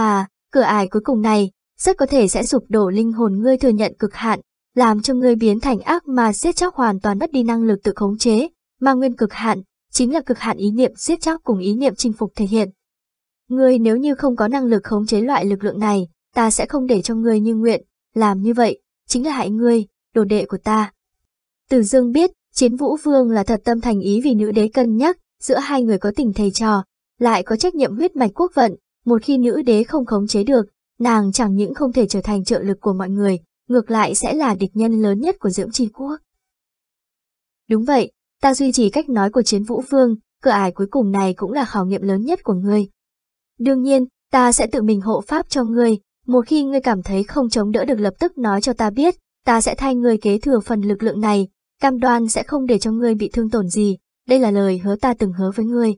mà, cửa ải cuối cùng này, rất có thể sẽ sụp đổ linh hồn ngươi thừa nhận cực hạn, làm cho ngươi biến thành ác mà giết chóc hoàn toàn mất đi năng lực tự khống chế, mà nguyên cực hạn, chính là cực hạn ý niệm giết chóc cùng ý niệm chinh phục thể hiện. Ngươi nếu như không có năng lực khống chế loại lực lượng này, ta sẽ không để cho ngươi như nguyện, làm như vậy, chính là hại ngươi, đồ đệ của ta. Từ dương biết, chiến vũ vương là thật tâm thành ý vì nữ đế cân nhắc, giữa hai người có tình thầy trò, lại có trách nhiệm huyết mạch quốc vận, một khi nữ đế không khống chế được, nàng chẳng những không thể trở thành trợ lực của mọi người, ngược lại sẽ là địch nhân lớn nhất của dưỡng chi quốc. Đúng vậy, ta duy trì cách nói của chiến vũ vương, cửa ải cuối cùng này cũng là khảo nghiệm lớn nhất của ngươi. Đương nhiên, ta sẽ tự mình hộ pháp cho ngươi, một khi ngươi cảm thấy không chống đỡ được lập tức nói cho ta biết, ta sẽ thay ngươi kế thừa phần lực lượng này, cam đoan sẽ không để cho ngươi bị thương tổn gì, đây là lời hứa ta từng hứa với ngươi.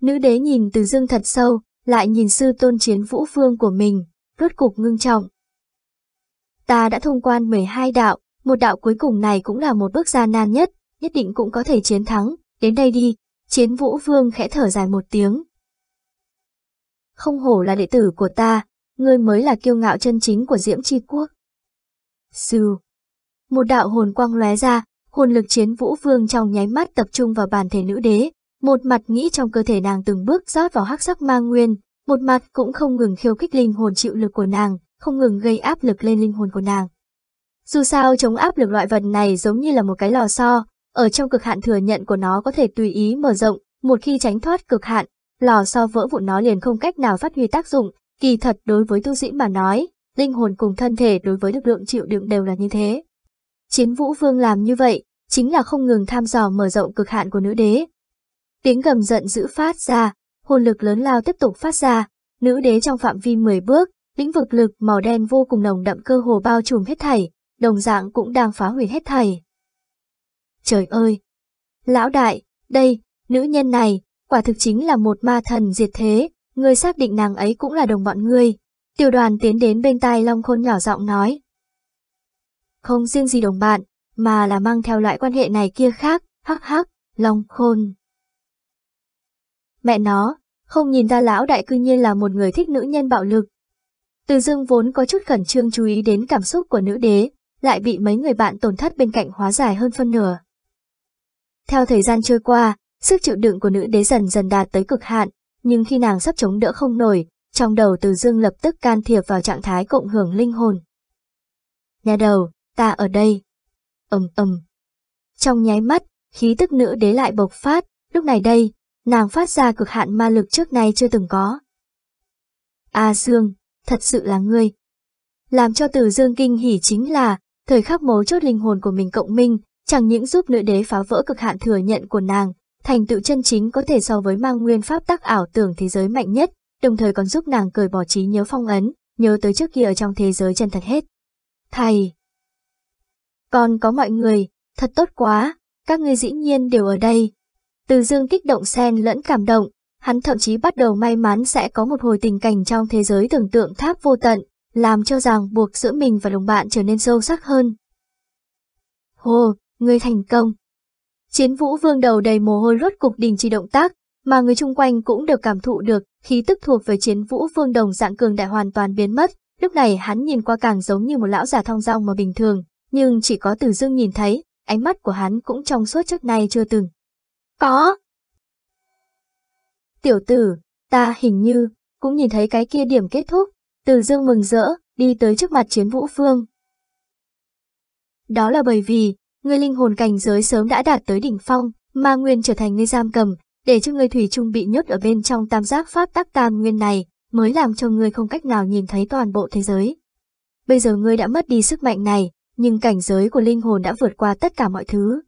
Nữ đế nhìn từ dương thật sâu, lại nhìn sư tôn chiến vũ phương của mình, rốt cục ngưng trọng. Ta đã thông quan 12 đạo, một đạo cuối cùng này cũng là một bước gian nan nhất, nhất định cũng có thể chiến thắng, đến đây đi, chiến vũ vương khẽ thở dài một tiếng. Không hổ là đệ tử của ta, ngươi mới là kiêu ngạo chân chính của Diễm Chi Quốc. Sư Một đạo hồn quang lóe ra, hồn lực chiến vũ vương trong nháy mắt tập trung vào bàn thể nữ đế, một mặt nghĩ trong cơ thể nàng từng bước rót vào hắc sắc ma nguyên, một mặt cũng không ngừng khiêu khích linh hồn chịu lực của nàng, không ngừng gây áp lực lên linh hồn của nàng. Dù sao chống áp lực loại vật này giống như là một cái lò xo, ở trong cực hạn thừa nhận của nó có thể tùy ý mở rộng, một khi tránh thoát cực hạn, lò xo vỡ vụn nó liền không cách nào phát huy tác dụng, kỳ thật đối với tu sĩ mà nói, linh hồn cùng thân thể đối với lực lượng chịu đựng đều là như thế. Chiến vũ vương làm như vậy, chính là không ngừng tham dò mở rộng cực hạn của nữ đế. Tiếng gầm giận dữ phát ra, hồn lực lớn lao tiếp tục phát ra, nữ đế trong phạm vi 10 bước, lĩnh vực lực màu đen vô cùng nồng đậm cơ hồ bao trùm hết thảy, đồng dạng cũng đang phá hủy hết thảy. Trời ơi! Lão đại, đây, nữ nhân này, quả thực chính là một ma thần diệt thế, ngươi xác định nàng ấy cũng là đồng bọn ngươi. Tiểu đoàn tiến đến bên tai Long Khôn nhỏ giọng nói. Không riêng gì đồng bạn, mà là mang theo loại quan hệ này kia khác, hắc hắc, Long Khôn. Mẹ nó, không nhìn ra lão đại cư nhiên là một người thích nữ nhân bạo lực. Từ dương vốn có chút khẩn trương chú ý đến cảm xúc của nữ đế, lại bị mấy người bạn tổn thất bên cạnh hóa giải hơn phân nửa. Theo thời gian trôi qua, sức chịu đựng của nữ đế dần dần đạt tới cực hạn, nhưng khi nàng sắp chống đỡ không nổi, trong đầu từ dương lập tức can thiệp vào trạng thái cộng hưởng linh hồn. Nhà đầu, ta ở đây. ầm ầm. Trong nháy mắt, khí tức nữ đế lại bộc phát, lúc này đây, nàng phát ra cực hạn ma lực trước nay chưa từng có. A Dương, thật sự là ngươi. Làm cho từ Dương kinh hỉ chính là, thời khắc mấu chốt linh hồn của mình cộng minh, chẳng những giúp nữ đế phá vỡ cực hạn thừa nhận của nàng, thành tựu chân chính có thể so với mang nguyên pháp tác ảo tưởng thế giới mạnh nhất, đồng thời còn giúp nàng cởi bỏ trí nhớ phong ấn, nhớ tới trước kia ở trong thế giới chân thật hết. Thầy! Còn có mọi người, thật tốt quá, các ngươi dĩ nhiên đều ở đây. Từ dương kích động xen lẫn cảm động, hắn thậm chí bắt đầu may mắn sẽ có một hồi tình cảnh trong thế giới tưởng tượng tháp vô tận, làm cho ràng buộc giữa mình và đồng bạn trở nên sâu sắc hơn. Hồ, ngươi thành công. Chiến vũ vương đầu đầy mồ hôi rốt cục đình chỉ động tác, mà người chung quanh cũng đều cảm thụ được, khí tức thuộc về chiến vũ vương đồng dạng cường đại hoàn toàn biến mất, lúc này hắn nhìn qua càng giống như một lão già thong dong mà bình thường, nhưng chỉ có từ dương nhìn thấy, ánh mắt của hắn cũng trong suốt trước nay chưa từng. Có! Tiểu tử, ta hình như, cũng nhìn thấy cái kia điểm kết thúc, từ dương mừng rỡ, đi tới trước mặt chiến vũ phương. Đó là bởi vì, người linh hồn cảnh giới sớm đã đạt tới đỉnh phong, ma nguyên trở thành người giam cầm, để cho người thủy chung bị nhốt ở bên trong tam giác pháp tắc tam nguyên này, mới làm cho ngươi không cách nào nhìn thấy toàn bộ thế giới. Bây giờ ngươi đã mất đi sức mạnh này, nhưng cảnh giới của linh hồn đã vượt qua tất cả mọi thứ.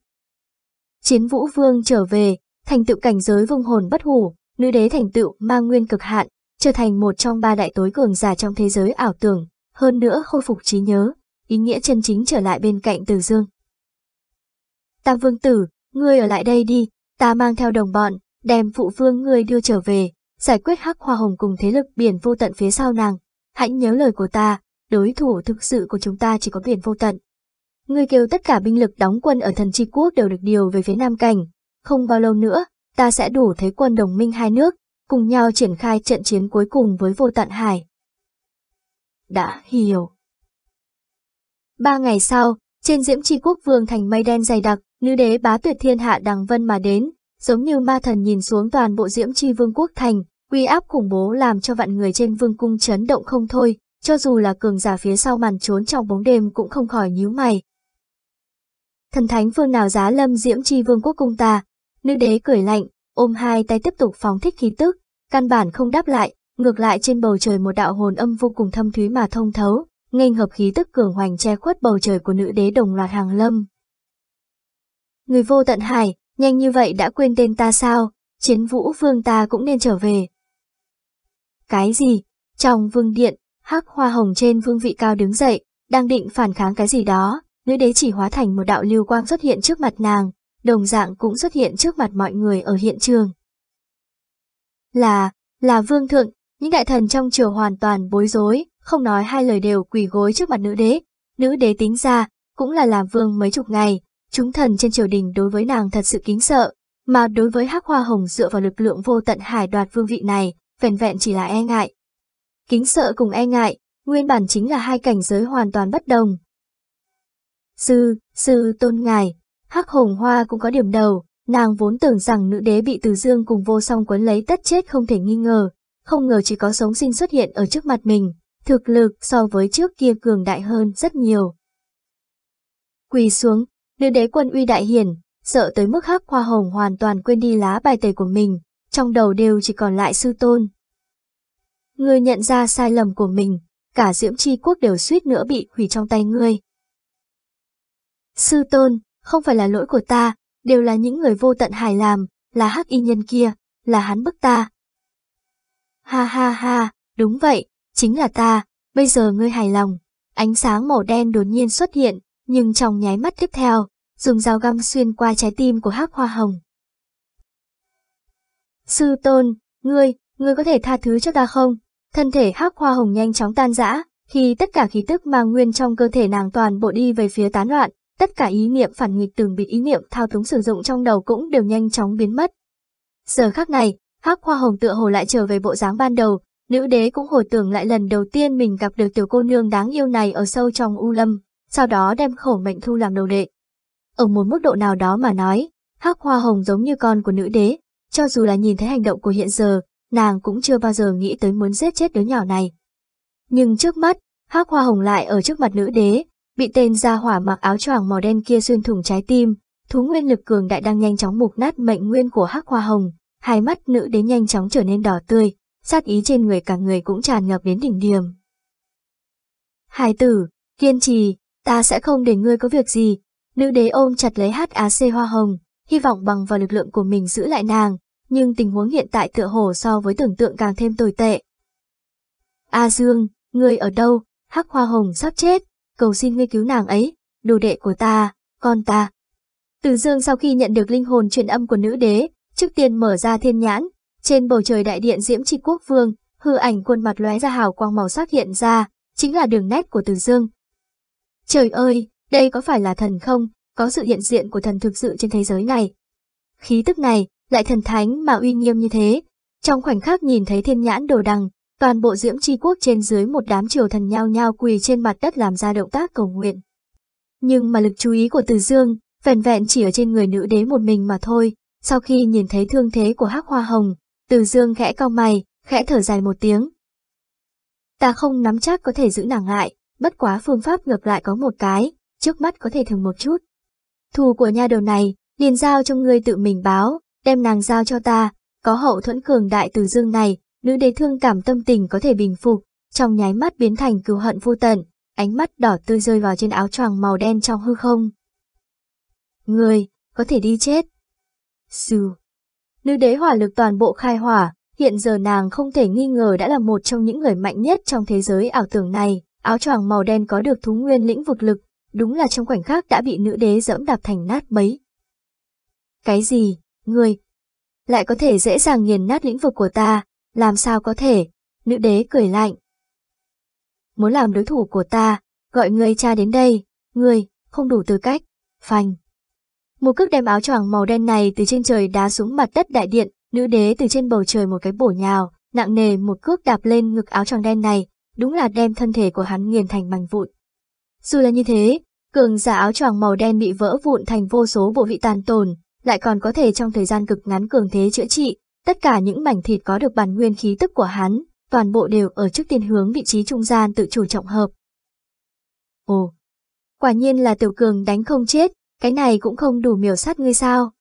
Chiến vũ vương trở về, thành tựu cảnh giới vương hồn bất hủ, nữ đế thành tựu mang nguyên cực hạn, trở thành một trong ba đại tối cường giả trong thế giới ảo tưởng, hơn nữa khôi phục trí nhớ, ý nghĩa chân chính trở lại bên cạnh Từ Dương. Tam vương tử, ngươi ở lại đây đi, ta mang theo đồng bọn, đem phụ vương ngươi đưa trở về, giải quyết hắc hoa hồng cùng thế lực biển vô tận phía sau nàng. Hãy nhớ lời của ta, đối thủ thực sự của chúng ta chỉ có biển vô tận. Ngươi kêu tất cả binh lực đóng quân ở thần tri quốc đều được điều về phía Nam Cảnh. Không bao lâu nữa, ta sẽ đủ thế quân đồng minh hai nước, cùng nhau triển khai trận chiến cuối cùng với vô tận hải. đã hiểu. Ba ngày sau, trên diễm tri quốc vương thành mây đen dày đặc, nữ đế bá tuyệt thiên hạ đằng vân mà đến, giống như ma thần nhìn xuống toàn bộ diễm tri vương quốc thành, uy áp khủng bố làm cho vạn người trên vương cung chấn động không thôi, cho dù là cường giả phía sau màn trốn trong bóng đêm cũng không khỏi nhíu mày. Thần thánh phương nào giá lâm diễm chi vương quốc cung ta, nữ đế cười lạnh, ôm hai tay tiếp tục phóng thích khí tức, căn bản không đáp lại, ngược lại trên bầu trời một đạo hồn âm vô cùng thâm thúy mà thông thấu, nghênh hợp khí tức cường hoành che khuất bầu trời của nữ đế đồng loạt hàng lâm. Người vô tận hải, nhanh như vậy đã quên tên ta sao, chiến vũ vương ta cũng nên trở về. Cái gì? Trong vương điện, hắc hoa hồng trên vương vị cao đứng dậy, đang định phản kháng cái gì đó, nữ đế chỉ hóa thành một đạo lưu quang xuất hiện trước mặt nàng, đồng dạng cũng xuất hiện trước mặt mọi người ở hiện trường. Là, là vương thượng, những đại thần trong triều hoàn toàn bối rối, không nói hai lời đều quỳ gối trước mặt nữ đế. Nữ đế tính ra, cũng là làm vương mấy chục ngày, chúng thần trên triều đình đối với nàng thật sự kính sợ, mà đối với hắc hoa hồng dựa vào lực lượng vô tận hải đoạt vương vị này, vẹn vẹn chỉ là e ngại. Kính sợ cùng e ngại, nguyên bản chính là hai cảnh giới hoàn toàn bất đồng. Sư, sư tôn ngài, hắc hồng hoa cũng có điểm đầu, nàng vốn tưởng rằng nữ đế bị từ dương cùng vô song quấn lấy tất chết không thể nghi ngờ, không ngờ chỉ có sống sinh xuất hiện ở trước mặt mình, thực lực so với trước kia cường đại hơn rất nhiều. Quỳ xuống, nữ đế quân uy đại hiển, sợ tới mức hắc hoa hồng hoàn toàn quên đi lá bài tẩy của mình, trong đầu đều chỉ còn lại sư tôn. Ngươi nhận ra sai lầm của mình, cả diễm chi quốc đều suýt nữa bị hủy trong tay ngươi. Sư tôn, không phải là lỗi của ta, đều là những người vô tận hài làm, là hắc y nhân kia, là hắn bức ta. Ha ha ha, đúng vậy, chính là ta, bây giờ ngươi hài lòng. Ánh sáng màu đen đột nhiên xuất hiện, nhưng trong nháy mắt tiếp theo, dùng dao găm xuyên qua trái tim của hắc hoa hồng. Sư tôn, ngươi, ngươi có thể tha thứ cho ta không? Thân thể hắc hoa hồng nhanh chóng tan rã, khi tất cả khí tức mang nguyên trong cơ thể nàng toàn bộ đi về phía tán loạn, tất cả ý niệm phản nghịch từng bị ý niệm thao túng sử dụng trong đầu cũng đều nhanh chóng biến mất. Giờ khắc này, hắc hoa hồng tựa hồ lại trở về bộ dáng ban đầu, nữ đế cũng hồi tưởng lại lần đầu tiên mình gặp được tiểu cô nương đáng yêu này ở sâu trong u lâm, sau đó đem khổ mệnh thu làm đầu đệ. Ở một mức độ nào đó mà nói, hắc hoa hồng giống như con của nữ đế, cho dù là nhìn thấy hành động của hiện giờ, nàng cũng chưa bao giờ nghĩ tới muốn giết chết đứa nhỏ này. Nhưng trước mắt, hắc hoa hồng lại ở trước mặt nữ đế, bị tên gia hỏa mặc áo choàng màu đen kia xuyên thủng trái tim, thú nguyên lực cường đại đang nhanh chóng mục nát mệnh nguyên của hắc hoa hồng, hai mắt nữ đế nhanh chóng trở nên đỏ tươi, sát ý trên người cả người cũng tràn ngập đến đỉnh điểm. Hải tử, kiên trì, ta sẽ không để ngươi có việc gì. Nữ đế ôm chặt lấy HAC hoa hồng, hy vọng bằng vào lực lượng của mình giữ lại nàng, nhưng tình huống hiện tại tựa hồ so với tưởng tượng càng thêm tồi tệ. A Dương, ngươi ở đâu? Hắc hoa hồng sắp chết, cầu xin ngươi cứu nàng ấy, đồ đệ của ta, con ta. Từ Dương sau khi nhận được linh hồn truyền âm của nữ đế, trước tiên mở ra thiên nhãn, trên bầu trời đại điện diễm tri quốc vương, hư ảnh khuôn mặt lóe ra hào quang màu sắc hiện ra, chính là đường nét của Từ Dương. Trời ơi, đây có phải là thần không, có sự hiện diện của thần thực sự trên thế giới này. Khí tức này, lại thần thánh mà uy nghiêm như thế. Trong khoảnh khắc nhìn thấy thiên nhãn đồ đằng, toàn bộ diễm tri quốc trên dưới một đám triều thần nhao nhao quỳ trên mặt đất làm ra động tác cầu nguyện. Nhưng mà lực chú ý của Từ Dương, vẹn vẹn chỉ ở trên người nữ đế một mình mà thôi, sau khi nhìn thấy thương thế của hắc hoa hồng, Từ Dương khẽ cau mày, khẽ thở dài một tiếng. Ta không nắm chắc có thể giữ nàng lại, bất quá phương pháp ngược lại có một cái, trước mắt có thể thường một chút. Thù của nha đầu này, liền giao cho ngươi tự mình báo, đem nàng giao cho ta, có hậu thuẫn cường đại từ dương này, nữ đế thương cảm tâm tình có thể bình phục, trong nháy mắt biến thành cừu hận vô tận, ánh mắt đỏ tươi rơi vào trên áo choàng màu đen trong hư không. Người, có thể đi chết. Sư. Nữ đế hỏa lực toàn bộ khai hỏa, hiện giờ nàng không thể nghi ngờ đã là một trong những người mạnh nhất trong thế giới ảo tưởng này, áo choàng màu đen có được thú nguyên lĩnh vực lực, đúng là trong khoảnh khắc đã bị nữ đế dẫm đạp thành nát bấy. Cái gì, ngươi, lại có thể dễ dàng nghiền nát lĩnh vực của ta, làm sao có thể, nữ đế cười lạnh. Muốn làm đối thủ của ta, gọi người cha đến đây, người không đủ tư cách, phanh. Một cước đem áo choàng màu đen này từ trên trời đá xuống mặt đất đại điện, nữ đế từ trên bầu trời một cái bổ nhào, nặng nề một cước đạp lên ngực áo choàng đen này, đúng là đem thân thể của hắn nghiền thành mảnh vụn. Dù là như thế, cường giả áo choàng màu đen bị vỡ vụn thành vô số bộ vị tàn tồn, lại còn có thể trong thời gian cực ngắn cường thế chữa trị, tất cả những mảnh thịt có được bản nguyên khí tức của hắn, toàn bộ đều ở trước tiên hướng vị trí trung gian tự chủ trọng hợp. Ồ, quả nhiên là tiểu cường đánh không chết, cái này cũng không đủ miểu sát ngươi sao.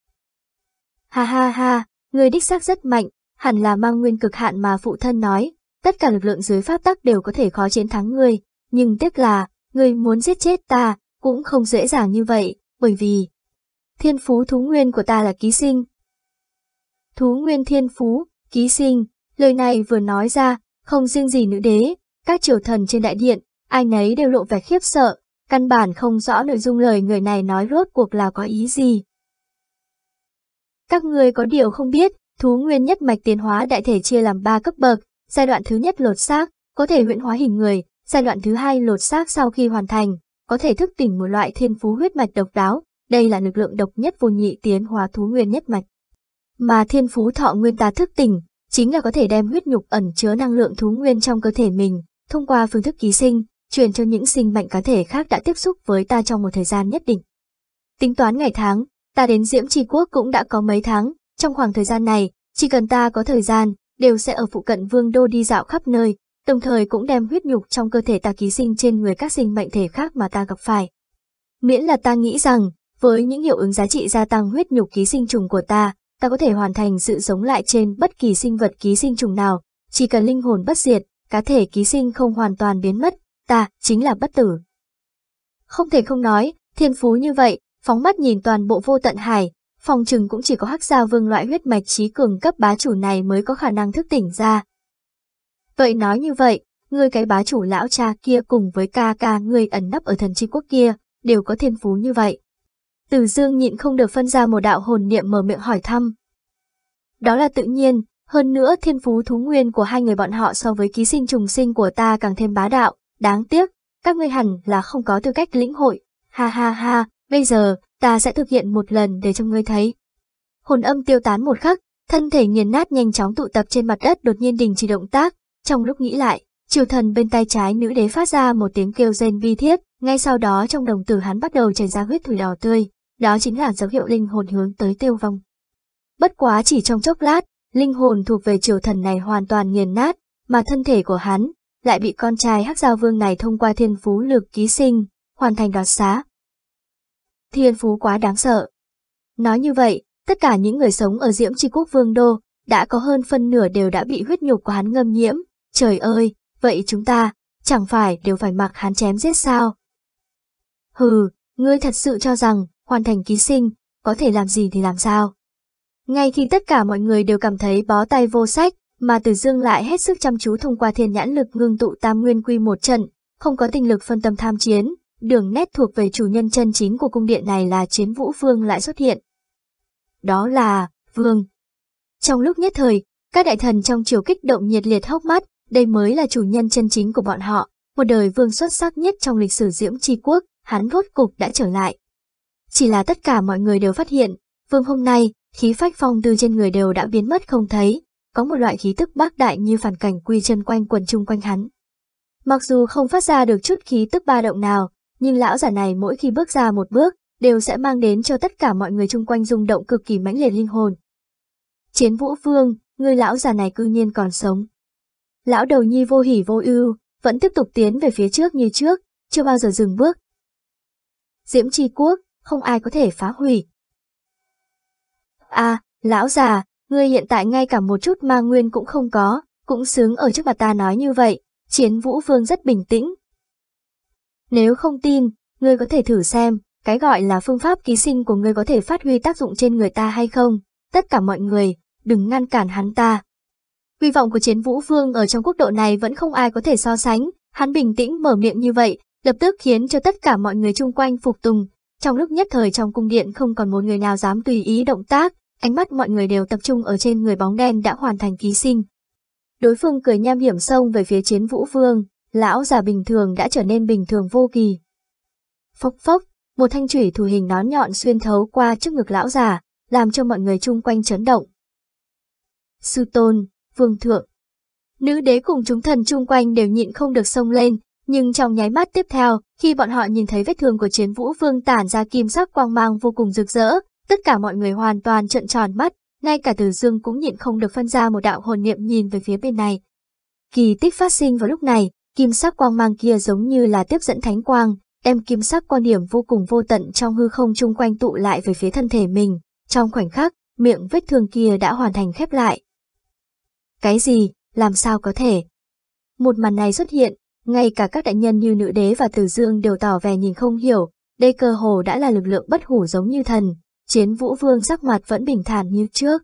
Ha ha ha, ngươi đích xác rất mạnh, hẳn là mang nguyên cực hạn mà phụ thân nói, tất cả lực lượng dưới pháp tắc đều có thể khó chiến thắng ngươi, nhưng tiếc là, ngươi muốn giết chết ta, cũng không dễ dàng như vậy, bởi vì thiên phú thú nguyên của ta là ký sinh. Thú nguyên thiên phú, ký sinh, lời này vừa nói ra, không riêng gì nữ đế, các triều thần trên đại điện, ai nấy đều lộ vẻ khiếp sợ, căn bản không rõ nội dung lời người này nói rốt cuộc là có ý gì. Các người có điều không biết, thú nguyên nhất mạch tiến hóa đại thể chia làm 3 cấp bậc, giai đoạn thứ nhất lột xác, có thể huyễn hóa hình người, giai đoạn thứ hai lột xác sau khi hoàn thành, có thể thức tỉnh một loại thiên phú huyết mạch độc đáo, đây là lực lượng độc nhất vô nhị tiến hóa thú nguyên nhất mạch. Mà thiên phú thọ nguyên ta thức tỉnh, chính là có thể đem huyết nhục ẩn chứa năng lượng thú nguyên trong cơ thể mình, thông qua phương thức ký sinh, truyền cho những sinh mệnh cá thể khác đã tiếp xúc với ta trong một thời gian nhất định. Tính toán ngày tháng, ta đến Diễm Tri Quốc cũng đã có mấy tháng, trong khoảng thời gian này, chỉ cần ta có thời gian, đều sẽ ở phụ cận vương đô đi dạo khắp nơi, đồng thời cũng đem huyết nhục trong cơ thể ta ký sinh trên người các sinh mệnh thể khác mà ta gặp phải. Miễn là ta nghĩ rằng, với những hiệu ứng giá trị gia tăng huyết nhục ký sinh trùng của ta, ta có thể hoàn thành sự sống lại trên bất kỳ sinh vật ký sinh trùng nào, chỉ cần linh hồn bất diệt, cá thể ký sinh không hoàn toàn biến mất, ta chính là bất tử. Không thể không nói, thiên phú như vậy, phóng mắt nhìn toàn bộ vô tận hải, phòng trừng cũng chỉ có hắc gia vương loại huyết mạch trí cường cấp bá chủ này mới có khả năng thức tỉnh ra. Vậy nói như vậy, ngươi cái bá chủ lão cha kia cùng với ca ca ngươi ẩn nấp ở thần chi quốc kia, đều có thiên phú như vậy. Từ dương nhịn không được phân ra một đạo hồn niệm mở miệng hỏi thăm. Đó là tự nhiên, hơn nữa thiên phú thú nguyên của hai người bọn họ so với ký sinh trùng sinh của ta càng thêm bá đạo, đáng tiếc, các ngươi hẳn là không có tư cách lĩnh hội. Ha ha ha, bây giờ, ta sẽ thực hiện một lần để cho ngươi thấy. Hồn âm tiêu tán một khắc, thân thể nghiền nát nhanh chóng tụ tập trên mặt đất đột nhiên đình chỉ động tác, trong lúc nghĩ lại, triều thần bên tay trái nữ đế phát ra một tiếng kêu rên bi thiết, ngay sau đó trong đồng tử hắn bắt đầu chảy ra huyết thủy đỏ tươi, đó chính là dấu hiệu linh hồn hướng tới tiêu vong. Bất quá chỉ trong chốc lát, linh hồn thuộc về triều thần này hoàn toàn nghiền nát, mà thân thể của hắn lại bị con trai hắc giao vương này thông qua thiên phú lược ký sinh, hoàn thành đoạt xá. Thiên phú quá đáng sợ. Nói như vậy, tất cả những người sống ở Diễm Tri Quốc Vương Đô, đã có hơn phân nửa đều đã bị huyết nhục của hắn ngâm nhiễm. Trời ơi, vậy chúng ta, chẳng phải đều phải mặc hắn chém giết sao? Hừ, ngươi thật sự cho rằng, hoàn thành ký sinh, có thể làm gì thì làm sao? Ngay khi tất cả mọi người đều cảm thấy bó tay vô sách, mà Từ Dương lại hết sức chăm chú thông qua thiên nhãn lực ngưng tụ tam nguyên quy một trận, không có tinh lực phân tâm tham chiến, đường nét thuộc về chủ nhân chân chính của cung điện này là chiến vũ vương lại xuất hiện. Đó là, vương. Trong lúc nhất thời, các đại thần trong triều kích động nhiệt liệt hốc mắt, đây mới là chủ nhân chân chính của bọn họ, một đời vương xuất sắc nhất trong lịch sử diễm tri quốc, hắn rốt cục đã trở lại. Chỉ là tất cả mọi người đều phát hiện, vương hôm nay, khí phách phong tư trên người đều đã biến mất không thấy, có một loại khí tức bác đại như phản cảnh quy chân quanh quần chung quanh hắn. Mặc dù không phát ra được chút khí tức ba động nào, nhưng lão giả này mỗi khi bước ra một bước, đều sẽ mang đến cho tất cả mọi người chung quanh rung động cực kỳ mãnh liệt linh hồn. Chiến vũ vương, người lão già này cư nhiên còn sống. Lão đầu nhi vô hỉ vô ưu, vẫn tiếp tục tiến về phía trước như trước, chưa bao giờ dừng bước. Diễm tri quốc, không ai có thể phá hủy. À, lão già, ngươi hiện tại ngay cả một chút ma nguyên cũng không có, cũng sướng ở trước mặt ta nói như vậy, chiến vũ vương rất bình tĩnh. Nếu không tin, ngươi có thể thử xem, cái gọi là phương pháp ký sinh của ngươi có thể phát huy tác dụng trên người ta hay không, tất cả mọi người, đừng ngăn cản hắn ta. Hy vọng của chiến vũ vương ở trong quốc độ này vẫn không ai có thể so sánh, hắn bình tĩnh mở miệng như vậy, lập tức khiến cho tất cả mọi người chung quanh phục tùng. Trong lúc nhất thời trong cung điện không còn một người nào dám tùy ý động tác, ánh mắt mọi người đều tập trung ở trên người bóng đen đã hoàn thành ký sinh. Đối phương cười nham hiểm xông về phía chiến vũ vương, lão già bình thường đã trở nên bình thường vô kỳ. Phốc phốc, một thanh thủy thủ hình nón nhọn xuyên thấu qua trước ngực lão già, làm cho mọi người chung quanh chấn động. Sư tôn, vương thượng. Nữ đế cùng chúng thần chung quanh đều nhịn không được sông lên, nhưng trong nháy mắt tiếp theo, khi bọn họ nhìn thấy vết thương của chiến vũ vương tản ra kim sắc quang mang vô cùng rực rỡ, tất cả mọi người hoàn toàn trợn tròn mắt, ngay cả Từ Dương cũng nhịn không được phân ra một đạo hồn niệm nhìn về phía bên này. Kỳ tích phát sinh vào lúc này, kim sắc quang mang kia giống như là tiếp dẫn thánh quang, đem kim sắc quan điểm vô cùng vô tận trong hư không chung quanh tụ lại về phía thân thể mình. Trong khoảnh khắc, miệng vết thương kia đã hoàn thành khép lại. Cái gì, làm sao có thể? Một màn này xuất hiện, ngay cả các đại nhân như nữ đế và tử dương đều tỏ vẻ nhìn không hiểu, đây cơ hồ đã là lực lượng bất hủ giống như thần, chiến vũ vương sắc mặt vẫn bình thản như trước.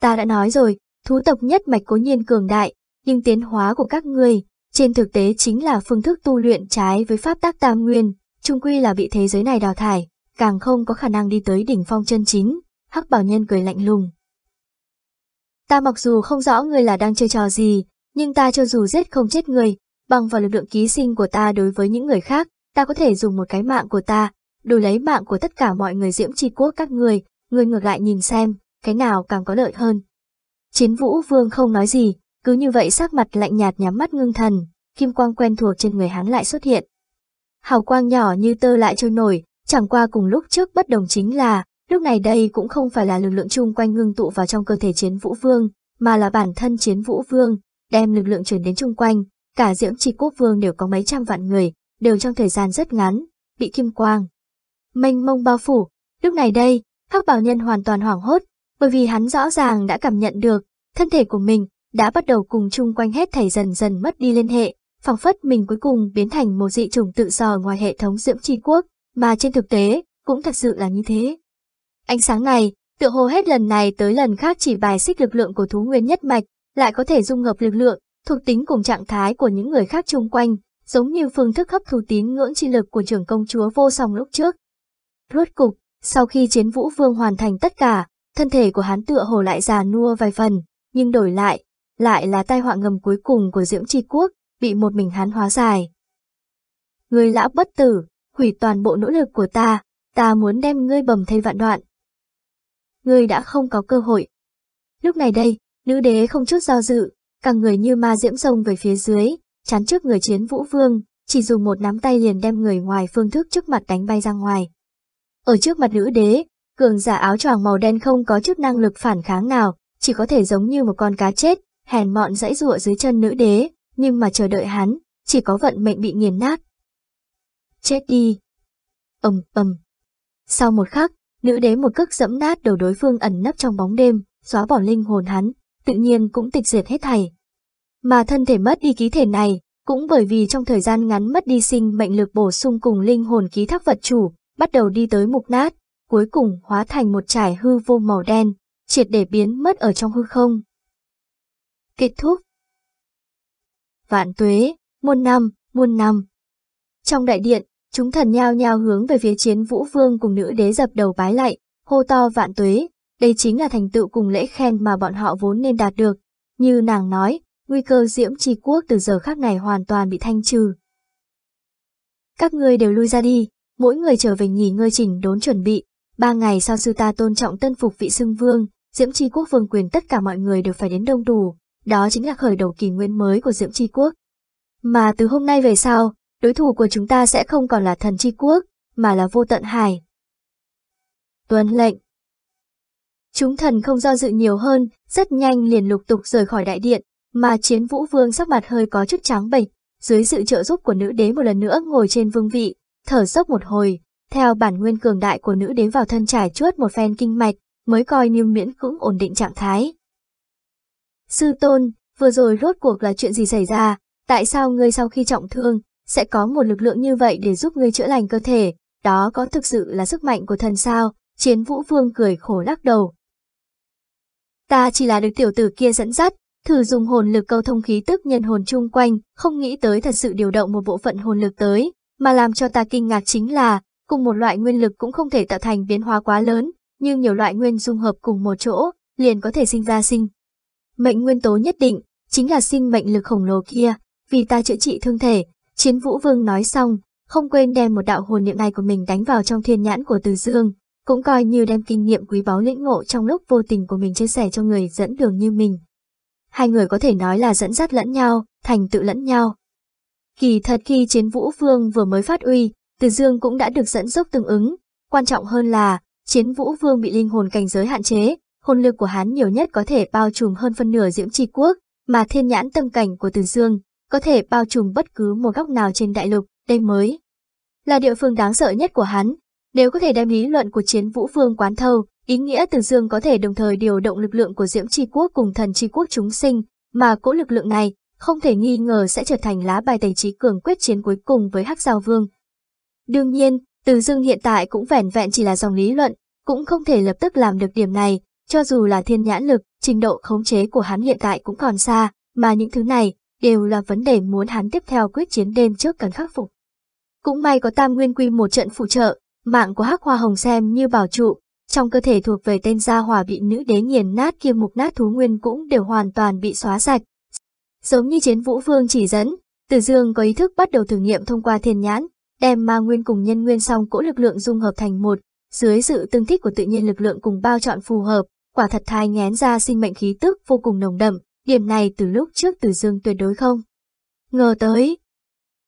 Ta đã nói rồi, thú tộc nhất mạch cố nhiên cường đại, nhưng tiến hóa của các ngươi, trên thực tế chính là phương thức tu luyện trái với pháp tác tam nguyên, trung quy là bị thế giới này đào thải, càng không có khả năng đi tới đỉnh phong chân chính, hắc bảo nhân cười lạnh lùng. Ta mặc dù không rõ ngươi là đang chơi trò gì, nhưng ta cho dù giết không chết người, bằng vào lực lượng ký sinh của ta đối với những người khác, ta có thể dùng một cái mạng của ta, đổi lấy mạng của tất cả mọi người diễm tri quốc các người, người ngược lại nhìn xem, cái nào càng có lợi hơn. Chiến vũ vương không nói gì, cứ như vậy sắc mặt lạnh nhạt nhắm mắt ngưng thần, kim quang quen thuộc trên người hắn lại xuất hiện. Hào quang nhỏ như tơ lại trôi nổi, chẳng qua cùng lúc trước bất đồng chính là, lúc này đây cũng không phải là lực lượng chung quanh ngưng tụ vào trong cơ thể chiến vũ vương, mà là bản thân chiến vũ vương, đem lực lượng chuyển đến chung quanh, cả diễm trì quốc vương đều có mấy trăm vạn người, đều trong thời gian rất ngắn, bị kim quang. Mênh mông bao phủ, lúc này đây, các bảo nhân hoàn toàn hoảng hốt, bởi vì hắn rõ ràng đã cảm nhận được, thân thể của mình đã bắt đầu cùng chung quanh hết thảy dần dần mất đi liên hệ, phảng phất mình cuối cùng biến thành một dị chủng tự do ngoài hệ thống diễm tri quốc, mà trên thực tế, cũng thật sự là như thế. Ánh sáng này, tựa hồ hết lần này tới lần khác chỉ bài xích lực lượng của thú nguyên nhất mạch, lại có thể dung hợp lực lượng, thuộc tính cùng trạng thái của những người khác chung quanh, giống như phương thức hấp thu tín ngưỡng chi lực của trưởng công chúa vô song lúc trước. Rốt cục, sau khi chiến vũ vương hoàn thành tất cả, thân thể của hắn tựa hồ lại già nua vài phần, nhưng đổi lại, lại là tai họa ngầm cuối cùng của Diễm Tri Quốc, bị một mình hắn hóa giải. Người lão bất tử, hủy toàn bộ nỗ lực của ta, ta muốn đem ngươi bầm thây vạn đoạn. Ngươi đã không có cơ hội. Lúc này đây, nữ đế không chút do dự, cả người như ma diễm sông về phía dưới, chắn trước người chiến vũ vương, chỉ dùng một nắm tay liền đem người ngoài phương thức trước mặt đánh bay ra ngoài. Ở trước mặt nữ đế, cường giả áo choàng màu đen không có chút năng lực phản kháng nào, chỉ có thể giống như một con cá chết, hèn mọn dãy rụa dưới chân nữ đế, nhưng mà chờ đợi hắn, chỉ có vận mệnh bị nghiền nát. Chết đi. ầm ầm. Sau một khắc, nữ đế một cước dẫm nát đầu đối phương ẩn nấp trong bóng đêm, xóa bỏ linh hồn hắn, tự nhiên cũng tịch diệt hết thảy. Mà thân thể mất đi ký thể này, cũng bởi vì trong thời gian ngắn mất đi sinh mệnh lực bổ sung cùng linh hồn ký thác vật chủ, bắt đầu đi tới mục nát, cuối cùng hóa thành một trải hư vô màu đen, triệt để biến mất ở trong hư không. Kết thúc Vạn tuế, muôn năm, muôn năm. Trong đại điện, chúng thần nhao nhao hướng về phía chiến vũ vương cùng nữ đế dập đầu bái lại, hô to vạn tuế, đây chính là thành tựu cùng lễ khen mà bọn họ vốn nên đạt được. Như nàng nói, nguy cơ diễm tri quốc từ giờ khác này hoàn toàn bị thanh trừ. Các ngươi đều lui ra đi, mỗi người trở về nghỉ ngơi chỉnh đốn chuẩn bị. Ba ngày sau sư ta tôn trọng tân phục vị xưng vương, diễm tri quốc vương quyền tất cả mọi người đều phải đến đông đủ. Đó chính là khởi đầu kỳ nguyên mới của diễm tri quốc. Mà từ hôm nay về sau, đối thủ của chúng ta sẽ không còn là thần tri quốc, mà là vô tận hải. Tuân lệnh Chúng thần không do dự nhiều hơn, rất nhanh liền lục tục rời khỏi đại điện, mà chiến vũ vương sắc mặt hơi có chút trắng bệch, dưới sự trợ giúp của nữ đế một lần nữa ngồi trên vương vị, thở dốc một hồi, theo bản nguyên cường đại của nữ đế vào thân trải chuốt một phen kinh mạch, mới coi như miễn cưỡng ổn định trạng thái. Sư tôn, vừa rồi rốt cuộc là chuyện gì xảy ra, tại sao ngươi sau khi trọng thương, sẽ có một lực lượng như vậy để giúp ngươi chữa lành cơ thể, đó có thực sự là sức mạnh của thần sao, chiến vũ vương cười khổ lắc đầu. Ta chỉ là được tiểu tử kia dẫn dắt, thử dùng hồn lực câu thông khí tức nhân hồn chung quanh, không nghĩ tới thật sự điều động một bộ phận hồn lực tới, mà làm cho ta kinh ngạc chính là, cùng một loại nguyên lực cũng không thể tạo thành biến hóa quá lớn, nhưng nhiều loại nguyên dung hợp cùng một chỗ, liền có thể sinh ra sinh. Mệnh nguyên tố nhất định, chính là sinh mệnh lực khổng lồ kia, vì ta chữa trị thương thể, chiến vũ vương nói xong, không quên đem một đạo hồn niệm này của mình đánh vào trong thiên nhãn của Từ Dương, cũng coi như đem kinh nghiệm quý báu lĩnh ngộ trong lúc vô tình của mình chia sẻ cho người dẫn đường như mình. hai người có thể nói là dẫn dắt lẫn nhau, thành tựu lẫn nhau. Kỳ thật khi chiến vũ vương vừa mới phát uy, Từ Dương cũng đã được dẫn dốc tương ứng. Quan trọng hơn là, chiến vũ vương bị linh hồn cảnh giới hạn chế, hồn lực của hắn nhiều nhất có thể bao trùm hơn phân nửa diễm tri quốc, mà thiên nhãn tâm cảnh của Từ Dương có thể bao trùm bất cứ một góc nào trên đại lục, đây mới là địa phương đáng sợ nhất của hắn. Nếu có thể đem lý luận của chiến vũ vương quán thâu, ý nghĩa Từ Dương có thể đồng thời điều động lực lượng của diễm tri quốc cùng thần tri quốc chúng sinh, mà cỗ lực lượng này không thể nghi ngờ sẽ trở thành lá bài tẩy trí cường quyết chiến cuối cùng với Hắc Giao Vương. Đương nhiên, Từ Dương hiện tại cũng vẻn vẹn chỉ là dòng lý luận, cũng không thể lập tức làm được điểm này, cho dù là thiên nhãn lực, trình độ khống chế của hắn hiện tại cũng còn xa, mà những thứ này đều là vấn đề muốn hắn tiếp theo quyết chiến đêm trước cần khắc phục. Cũng may có tam nguyên quy một trận phụ trợ, mạng của Hắc Hoa Hồng xem như bảo trụ, trong cơ thể thuộc về tên gia hỏa bị nữ đế nghiền nát kia mục nát thú nguyên cũng đều hoàn toàn bị xóa sạch, Giống như chiến vũ vương chỉ dẫn, Tử Dương có ý thức bắt đầu thử nghiệm thông qua thiên nhãn, đem ma nguyên cùng nhân nguyên song cỗ lực lượng dung hợp thành một, dưới sự tương thích của tự nhiên lực lượng cùng bao chọn phù hợp, quả thật thai ngén ra sinh mệnh khí tức vô cùng nồng đậm, điểm này từ lúc trước Tử Dương tuyệt đối không. Ngờ tới.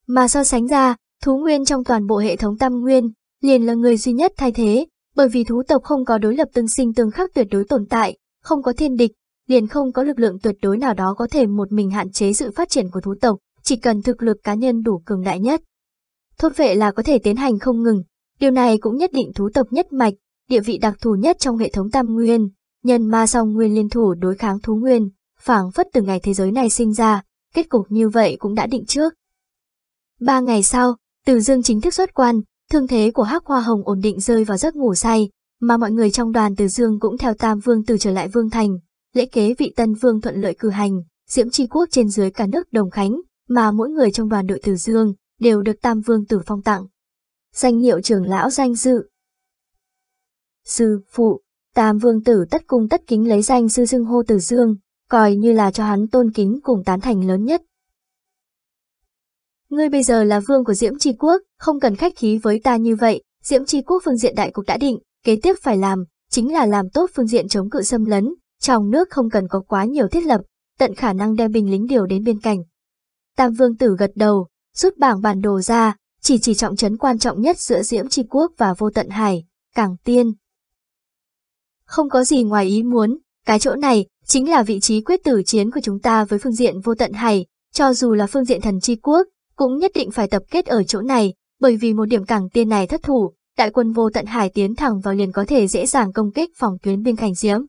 Mà so sánh ra, thú nguyên trong toàn bộ hệ thống tam nguyên, liền là người duy nhất thay thế, bởi vì thú tộc không có đối lập tương sinh tương khắc tuyệt đối tồn tại, không có thiên địch, liền không có lực lượng tuyệt đối nào đó có thể một mình hạn chế sự phát triển của thú tộc, chỉ cần thực lực cá nhân đủ cường đại nhất. Thốt vệ là có thể tiến hành không ngừng, điều này cũng nhất định thú tộc nhất mạch, địa vị đặc thù nhất trong hệ thống tam nguyên, nhân ma song nguyên liên thủ đối kháng thú nguyên, phảng phất từ ngày thế giới này sinh ra, kết cục như vậy cũng đã định trước. Ba ngày sau, Từ Dương chính thức xuất quan, thương thế của Hắc Hoa Hồng ổn định rơi vào giấc ngủ say, mà mọi người trong đoàn Từ Dương cũng theo Tam Vương từ trở lại Vương Thành, lễ kế vị tân vương thuận lợi cử hành, diễm tri quốc trên dưới cả nước đồng khánh, mà mỗi người trong đoàn đội Từ Dương đều được Tam Vương Tử phong tặng. Danh hiệu trưởng lão danh dự. Sư, phụ, Tam Vương Tử tất cung tất kính lấy danh sư xưng hô Từ Dương, coi như là cho hắn tôn kính cùng tán thành lớn nhất. Ngươi bây giờ là vương của Diễm Tri Quốc, không cần khách khí với ta như vậy, Diễm Tri Quốc phương diện đại cục đã định, kế tiếp phải làm, chính là làm tốt phương diện chống cự xâm lấn, trong nước không cần có quá nhiều thiết lập, tận khả năng đem binh lính điều đến bên cạnh. Tam vương tử gật đầu, rút bảng bản đồ ra, chỉ chỉ trọng trấn quan trọng nhất giữa Diễm Tri Quốc và Vô Tận Hải, Cảng Tiên. Không có gì ngoài ý muốn, cái chỗ này chính là vị trí quyết tử chiến của chúng ta với phương diện Vô Tận Hải, cho dù là phương diện thần Tri Quốc, cũng nhất định phải tập kết ở chỗ này, bởi vì một điểm Cảng Tiên này thất thủ, đại quân Vô Tận Hải tiến thẳng vào liền có thể dễ dàng công kích phòng tuyến biên cảnh Diễm.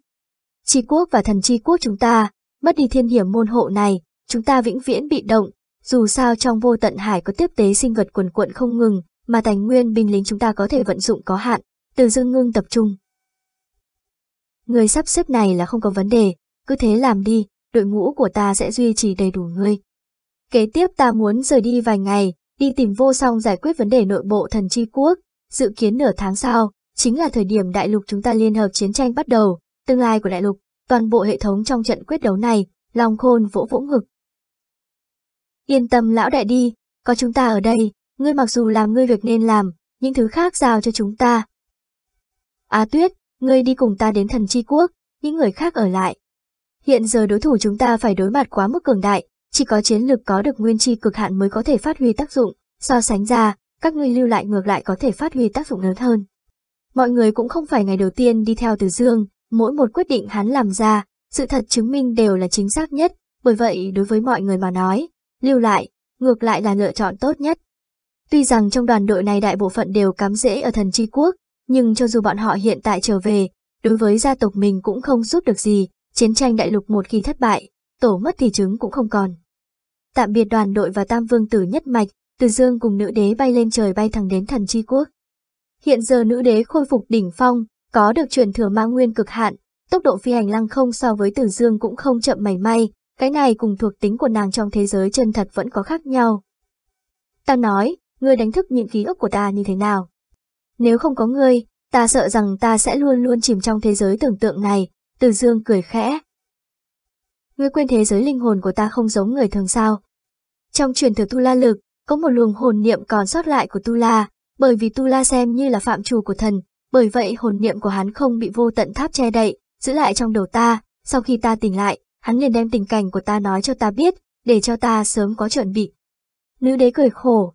Chi quốc và thần chi quốc chúng ta, mất đi thiên hiểm môn hộ này, chúng ta vĩnh viễn bị động, dù sao trong vô tận hải có tiếp tế sinh vật quần cuộn không ngừng, mà tài nguyên binh lính chúng ta có thể vận dụng có hạn, từ dương ngưng tập trung. Người sắp xếp này là không có vấn đề, cứ thế làm đi, đội ngũ của ta sẽ duy trì đầy đủ ngươi. Kế tiếp ta muốn rời đi vài ngày, đi tìm vô song giải quyết vấn đề nội bộ thần chi quốc, dự kiến nửa tháng sau, chính là thời điểm đại lục chúng ta liên hợp chiến tranh bắt đầu, tương lai của đại lục, toàn bộ hệ thống trong trận quyết đấu này, lòng Khôn vỗ vỗ ngực. Yên tâm lão đại đi, có chúng ta ở đây, ngươi mặc dù làm ngươi việc nên làm, những thứ khác giao cho chúng ta. Á Tuyết, ngươi đi cùng ta đến thần chi quốc, những người khác ở lại. Hiện giờ đối thủ chúng ta phải đối mặt quá mức cường đại, chỉ có chiến lực có được nguyên chi cực hạn mới có thể phát huy tác dụng, so sánh ra, các ngươi lưu lại ngược lại có thể phát huy tác dụng lớn hơn. Mọi người cũng không phải ngày đầu tiên đi theo Từ Dương, Mỗi một quyết định hắn làm ra, sự thật chứng minh đều là chính xác nhất, bởi vậy đối với mọi người mà nói, lưu lại, ngược lại là lựa chọn tốt nhất. Tuy rằng trong đoàn đội này đại bộ phận đều cắm rễ ở thần chi quốc, nhưng cho dù bọn họ hiện tại trở về, đối với gia tộc mình cũng không giúp được gì, chiến tranh đại lục một khi thất bại, tổ mất thì trứng cũng không còn. Tạm biệt đoàn đội và tam vương tử nhất mạch, từ dương cùng nữ đế bay lên trời bay thẳng đến thần chi quốc. Hiện giờ nữ đế khôi phục đỉnh phong, có được truyền thừa ma nguyên cực hạn, tốc độ phi hành lăng không so với Tử Dương cũng không chậm mảy may, cái này cùng thuộc tính của nàng trong thế giới chân thật vẫn có khác nhau. Ta nói, ngươi đánh thức những ký ức của ta như thế nào? Nếu không có ngươi, ta sợ rằng ta sẽ luôn luôn chìm trong thế giới tưởng tượng này, Tử Dương cười khẽ. Ngươi quên thế giới linh hồn của ta không giống người thường sao? Trong truyền thừa Tu La Lực, có một luồng hồn niệm còn sót lại của Tu La, bởi vì Tu La xem như là phạm trù của thần, bởi vậy hồn niệm của hắn không bị vô tận tháp che đậy, giữ lại trong đầu ta, sau khi ta tỉnh lại, hắn liền đem tình cảnh của ta nói cho ta biết, để cho ta sớm có chuẩn bị. Nữ đế cười khổ.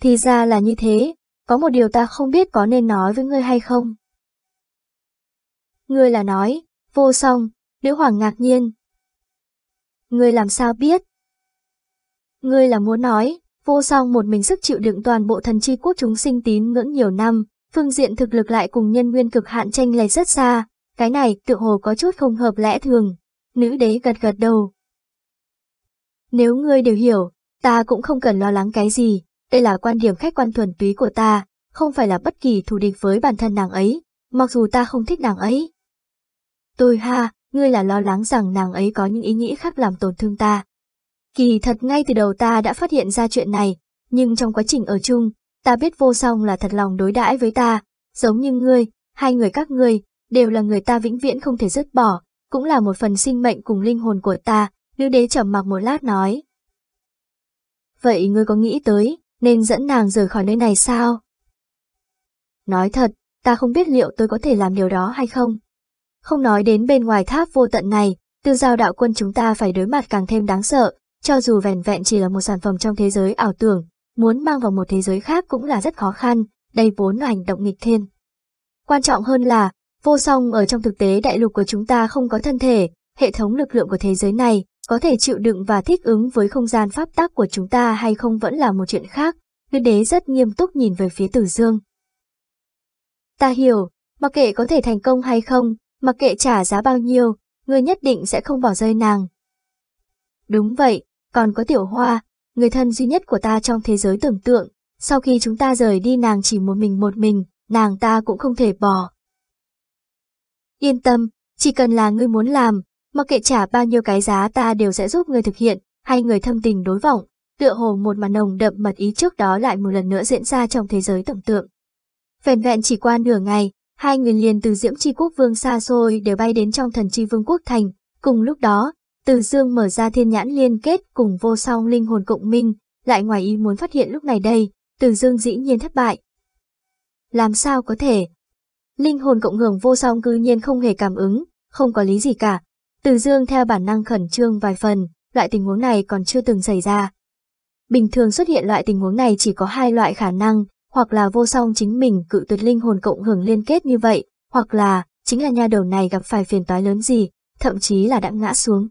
Thì ra là như thế, có một điều ta không biết có nên nói với ngươi hay không. Ngươi là nói, vô song, Liễu hoàng ngạc nhiên. Ngươi làm sao biết? Ngươi là muốn nói, vô song một mình sức chịu đựng toàn bộ thần chi quốc chúng sinh tín ngưỡng nhiều năm, phương diện thực lực lại cùng nhân nguyên cực hạn tranh lệch rất xa, cái này tự hồ có chút không hợp lẽ thường. Nữ đế gật gật đầu. Nếu ngươi đều hiểu, ta cũng không cần lo lắng cái gì, đây là quan điểm khách quan thuần túy của ta, không phải là bất kỳ thù địch với bản thân nàng ấy, mặc dù ta không thích nàng ấy. Tôi ha, ngươi là lo lắng rằng nàng ấy có những ý nghĩ khác làm tổn thương ta. Kỳ thật ngay từ đầu ta đã phát hiện ra chuyện này, nhưng trong quá trình ở chung, ta biết vô song là thật lòng đối đãi với ta, giống như ngươi, hai người các ngươi, đều là người ta vĩnh viễn không thể dứt bỏ, cũng là một phần sinh mệnh cùng linh hồn của ta, nữ đế trầm mặc một lát nói. Vậy ngươi có nghĩ tới, nên dẫn nàng rời khỏi nơi này sao? Nói thật, ta không biết liệu tôi có thể làm điều đó hay không. Không nói đến bên ngoài tháp vô tận này, tư giao đạo quân chúng ta phải đối mặt càng thêm đáng sợ, cho dù vẻn vẹn chỉ là một sản phẩm trong thế giới ảo tưởng, muốn mang vào một thế giới khác cũng là rất khó khăn, đây vốn là hành động nghịch thiên. Quan trọng hơn là, vô song ở trong thực tế đại lục của chúng ta không có thân thể, hệ thống lực lượng của thế giới này, có thể chịu đựng và thích ứng với không gian pháp tác của chúng ta hay không vẫn là một chuyện khác. Nữ đế rất nghiêm túc nhìn về phía tử dương. Ta hiểu, mặc kệ có thể thành công hay không, mặc kệ trả giá bao nhiêu, người nhất định sẽ không bỏ rơi nàng. Đúng vậy, còn có tiểu hoa, người thân duy nhất của ta trong thế giới tưởng tượng, sau khi chúng ta rời đi nàng chỉ một mình một mình, nàng ta cũng không thể bỏ. Yên tâm, chỉ cần là ngươi muốn làm, mặc kệ trả bao nhiêu cái giá ta đều sẽ giúp ngươi thực hiện, hay người thâm tình đối vọng, tựa hồ một màn nồng đậm mật ý trước đó lại một lần nữa diễn ra trong thế giới tưởng tượng. Vẹn vẹn chỉ qua nửa ngày, hai người liền từ Diễm Chi Quốc Vương xa xôi đều bay đến trong thần chi vương quốc thành, cùng lúc đó, từ dương mở ra thiên nhãn liên kết cùng vô song linh hồn cộng minh, lại ngoài ý muốn phát hiện lúc này đây, từ dương dĩ nhiên thất bại. Làm sao có thể? Linh hồn cộng hưởng vô song cư nhiên không hề cảm ứng, không có lý gì cả. Từ dương theo bản năng khẩn trương vài phần, loại tình huống này còn chưa từng xảy ra. Bình thường xuất hiện loại tình huống này chỉ có hai loại khả năng, hoặc là vô song chính mình cự tuyệt linh hồn cộng hưởng liên kết như vậy, hoặc là chính là nha đầu này gặp phải phiền toái lớn gì, thậm chí là đã ngã xuống.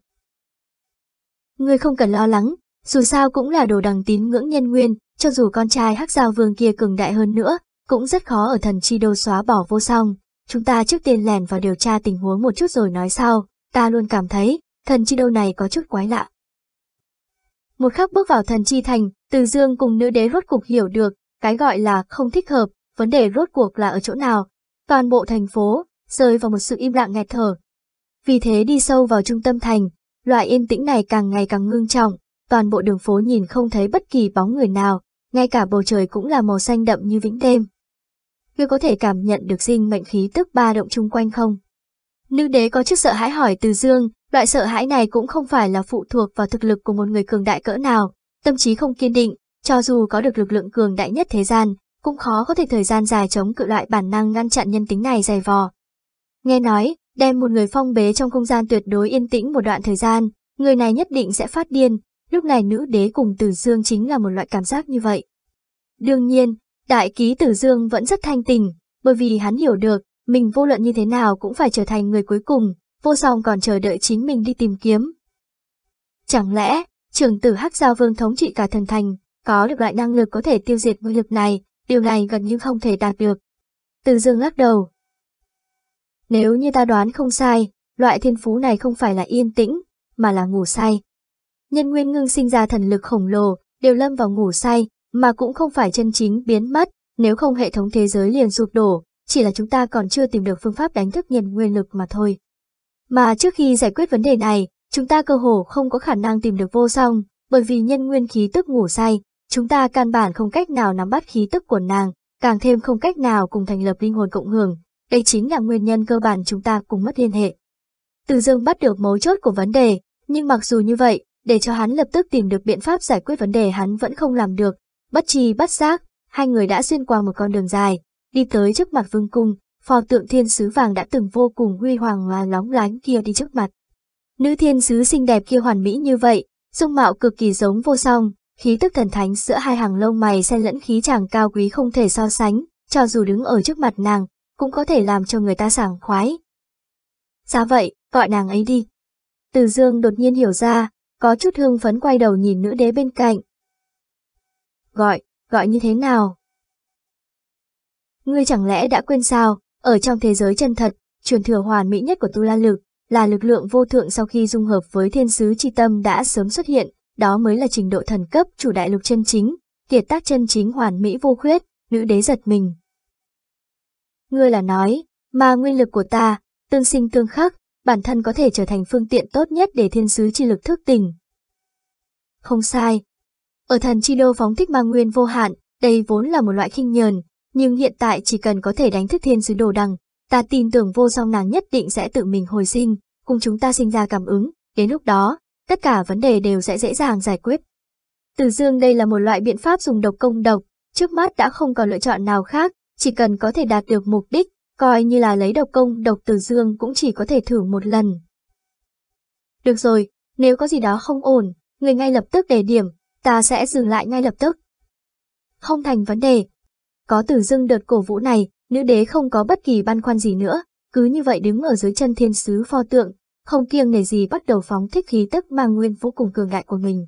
Ngươi không cần lo lắng, dù sao cũng là đồ đằng tín ngưỡng nhân nguyên, cho dù con trai hắc giao vương kia cường đại hơn nữa, cũng rất khó ở thần chi đô xóa bỏ vô song. Chúng ta trước tiên lèn vào điều tra tình huống một chút rồi nói sau, ta luôn cảm thấy, thần chi đô này có chút quái lạ. Một khắc bước vào thần chi thành, từ dương cùng nữ đế rốt cục hiểu được, cái gọi là không thích hợp, vấn đề rốt cuộc là ở chỗ nào. Toàn bộ thành phố, rơi vào một sự im lặng nghẹt thở. Vì thế đi sâu vào trung tâm thành, loại yên tĩnh này càng ngày càng ngưng trọng, toàn bộ đường phố nhìn không thấy bất kỳ bóng người nào, ngay cả bầu trời cũng là màu xanh đậm như vĩnh đêm. Ngươi có thể cảm nhận được sinh mệnh khí tức ba động chung quanh không? Nữ đế có chút sợ hãi hỏi từ dương, loại sợ hãi này cũng không phải là phụ thuộc vào thực lực của một người cường đại cỡ nào, tâm trí không kiên định, cho dù có được lực lượng cường đại nhất thế gian, cũng khó có thể thời gian dài chống cự loại bản năng ngăn chặn nhân tính này dày vò. Nghe nói, đem một người phong bế trong không gian tuyệt đối yên tĩnh một đoạn thời gian, người này nhất định sẽ phát điên, lúc này nữ đế cùng Tử Dương chính là một loại cảm giác như vậy. Đương nhiên, đại ký Tử Dương vẫn rất thanh tình, bởi vì hắn hiểu được, mình vô luận như thế nào cũng phải trở thành người cuối cùng, vô song còn chờ đợi chính mình đi tìm kiếm. Chẳng lẽ, trưởng tử Hắc Giao Vương thống trị cả thần thành, có được loại năng lực có thể tiêu diệt nguy lực này, điều này gần như không thể đạt được. Từ dương lắc đầu. Nếu như ta đoán không sai, loại thiên phú này không phải là yên tĩnh, mà là ngủ say. Nhân nguyên ngưng sinh ra thần lực khổng lồ, đều lâm vào ngủ say, mà cũng không phải chân chính biến mất, nếu không hệ thống thế giới liền sụp đổ, chỉ là chúng ta còn chưa tìm được phương pháp đánh thức nhân nguyên lực mà thôi. Mà trước khi giải quyết vấn đề này, chúng ta cơ hồ không có khả năng tìm được vô song, bởi vì nhân nguyên khí tức ngủ say, Chúng ta căn bản không cách nào nắm bắt khí tức của nàng, càng thêm không cách nào cùng thành lập linh hồn cộng hưởng. Đây chính là nguyên nhân cơ bản chúng ta cùng mất liên hệ. Từ dương bắt được mấu chốt của vấn đề, nhưng mặc dù như vậy, để cho hắn lập tức tìm được biện pháp giải quyết vấn đề hắn vẫn không làm được. Bất trì bất giác, hai người đã xuyên qua một con đường dài, đi tới trước mặt vương cung, phò tượng thiên sứ vàng đã từng vô cùng huy hoàng và lóng lánh kia đi trước mặt. Nữ thiên sứ xinh đẹp kia hoàn mỹ như vậy, dung mạo cực kỳ giống vô song, khí tức thần thánh giữa hai hàng lông mày xen lẫn khí chàng cao quý không thể so sánh, cho dù đứng ở trước mặt nàng, cũng có thể làm cho người ta sảng khoái. Giá vậy, gọi nàng ấy đi. Từ dương đột nhiên hiểu ra, có chút hương phấn quay đầu nhìn nữ đế bên cạnh. Gọi, gọi như thế nào? Ngươi chẳng lẽ đã quên sao, ở trong thế giới chân thật, truyền thừa hoàn mỹ nhất của Tu La Lực, là lực lượng vô thượng sau khi dung hợp với thiên sứ chi tâm đã sớm xuất hiện, đó mới là trình độ thần cấp chủ đại lục chân chính, kiệt tác chân chính hoàn mỹ vô khuyết, nữ đế giật mình. Ngươi là nói, mà nguyên lực của ta, tương sinh tương khắc, bản thân có thể trở thành phương tiện tốt nhất để thiên sứ chi lực thức tỉnh. Không sai. Ở thần chi đô phóng thích mang nguyên vô hạn, đây vốn là một loại khinh nhờn, nhưng hiện tại chỉ cần có thể đánh thức thiên sứ đồ đằng, ta tin tưởng vô song nàng nhất định sẽ tự mình hồi sinh, cùng chúng ta sinh ra cảm ứng, đến lúc đó, tất cả vấn đề đều sẽ dễ dàng giải quyết. Từ dương đây là một loại biện pháp dùng độc công độc, trước mắt đã không còn lựa chọn nào khác, chỉ cần có thể đạt được mục đích, coi như là lấy độc công độc từ dương cũng chỉ có thể thử một lần. Được rồi, nếu có gì đó không ổn, người ngay lập tức đề điểm, ta sẽ dừng lại ngay lập tức. Không thành vấn đề. Có từ dương đợt cổ vũ này, nữ đế không có bất kỳ băn khoăn gì nữa, cứ như vậy đứng ở dưới chân thiên sứ pho tượng, không kiêng nể gì bắt đầu phóng thích khí tức mang nguyên vô cùng cường đại của mình.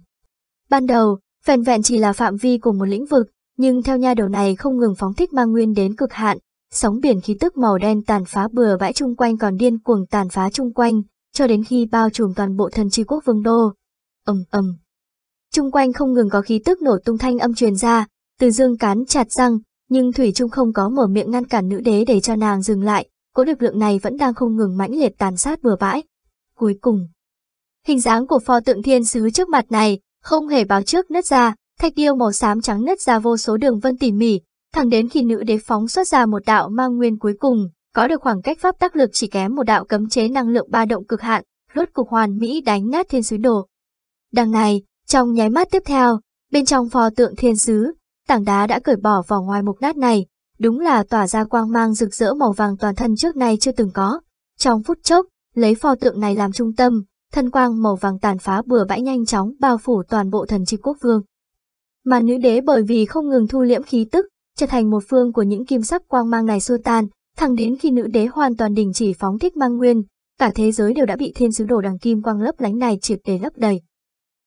Ban đầu, vẹn vẹn chỉ là phạm vi của một lĩnh vực, nhưng theo nha đầu này không ngừng phóng thích mang nguyên đến cực hạn, sóng biển khí tức màu đen tàn phá bừa bãi chung quanh còn điên cuồng tàn phá chung quanh, cho đến khi bao trùm toàn bộ thần chi quốc vương đô. ầm ầm. Chung quanh không ngừng có khí tức nổ tung thanh âm truyền ra, từ dương cán chặt răng, nhưng Thủy Trung không có mở miệng ngăn cản nữ đế để cho nàng dừng lại, cỗ lực lượng này vẫn đang không ngừng mãnh liệt tàn sát bừa bãi. Cuối cùng, hình dáng của pho tượng thiên sứ trước mặt này không hề báo trước nứt ra, thạch điêu màu xám trắng nứt ra vô số đường vân tỉ mỉ, thẳng đến khi nữ đế phóng xuất ra một đạo mang nguyên cuối cùng, có được khoảng cách pháp tác lực chỉ kém một đạo cấm chế năng lượng ba động cực hạn, rốt cục hoàn mỹ đánh nát thiên sứ đồ. Đằng này, trong nháy mắt tiếp theo, bên trong pho tượng thiên sứ, tảng đá đã cởi bỏ vào ngoài mục nát này, đúng là tỏa ra quang mang rực rỡ màu vàng toàn thân trước nay chưa từng có. Trong phút chốc, lấy pho tượng này làm trung tâm, thân quang màu vàng tàn phá bừa bãi nhanh chóng bao phủ toàn bộ thần chi quốc vương. Mà nữ đế bởi vì không ngừng thu liễm khí tức, trở thành một phương của những kim sắc quang mang này xua tan, thẳng đến khi nữ đế hoàn toàn đình chỉ phóng thích mang nguyên, cả thế giới đều đã bị thiên sứ đồ đằng kim quang lấp lánh này triệt để lấp đầy.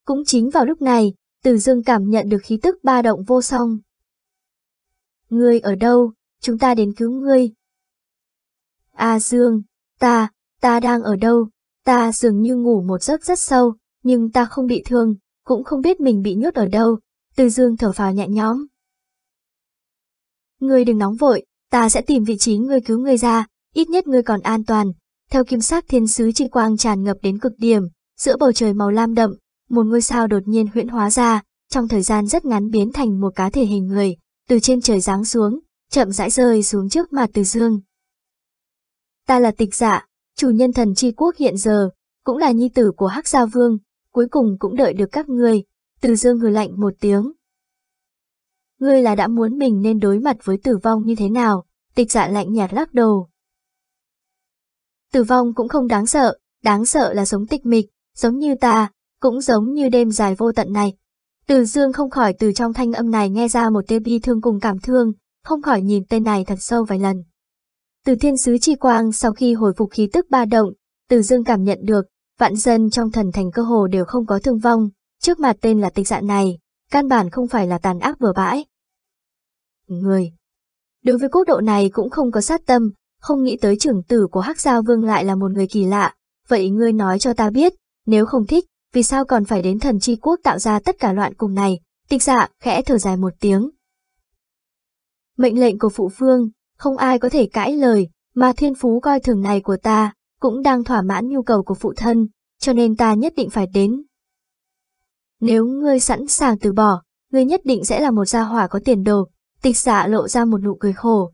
Cũng chính vào lúc này, từ dương cảm nhận được khí tức ba động vô song. Ngươi ở đâu, chúng ta đến cứu ngươi. A Dương, ta, ta đang ở đâu, ta dường như ngủ một giấc rất sâu, nhưng ta không bị thương, cũng không biết mình bị nhốt ở đâu, từ dương thở phào nhẹ nhõm. Ngươi đừng nóng vội, ta sẽ tìm vị trí ngươi cứu ngươi ra, ít nhất ngươi còn an toàn. Theo kim sắc thiên sứ chi quang tràn ngập đến cực điểm, giữa bầu trời màu lam đậm, một ngôi sao đột nhiên huyễn hóa ra, trong thời gian rất ngắn biến thành một cá thể hình người, từ trên trời giáng xuống, chậm rãi rơi xuống trước mặt Từ Dương. Ta là tịch dạ, chủ nhân thần chi quốc hiện giờ, cũng là nhi tử của Hắc Gia Vương, cuối cùng cũng đợi được các ngươi. Từ Dương hừ lạnh một tiếng. Ngươi là đã muốn mình nên đối mặt với tử vong như thế nào, tịch dạ lạnh nhạt lắc đầu. Tử vong cũng không đáng sợ, đáng sợ là sống tịch mịch, giống như ta, cũng giống như đêm dài vô tận này. Từ dương không khỏi từ trong thanh âm này nghe ra một tia bi thương cùng cảm thương, không khỏi nhìn tên này thật sâu vài lần. Từ thiên sứ chi quang sau khi hồi phục khí tức ba động, từ dương cảm nhận được, vạn dân trong thần thành cơ hồ đều không có thương vong, trước mặt tên là tịch dạng này, căn bản không phải là tàn ác bừa bãi. Người Đối với quốc độ này cũng không có sát tâm, không nghĩ tới trưởng tử của Hắc Giao Vương lại là một người kỳ lạ, vậy ngươi nói cho ta biết, nếu không thích, vì sao còn phải đến thần chi quốc tạo ra tất cả loạn cùng này, tịch dạ khẽ thở dài một tiếng. Mệnh lệnh của phụ phương, không ai có thể cãi lời, mà thiên phú coi thường này của ta, cũng đang thỏa mãn nhu cầu của phụ thân, cho nên ta nhất định phải đến. Nếu ngươi sẵn sàng từ bỏ, ngươi nhất định sẽ là một gia hỏa có tiền đồ, tịch xạ lộ ra một nụ cười khổ.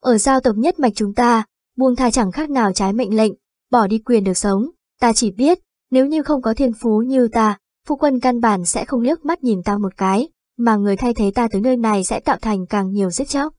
Ở giao tộc nhất mạch chúng ta, buông tha chẳng khác nào trái mệnh lệnh, bỏ đi quyền được sống, ta chỉ biết, nếu như không có thiên phú như ta, phu quân căn bản sẽ không liếc mắt nhìn ta một cái, mà người thay thế ta tới nơi này sẽ tạo thành càng nhiều giết chóc.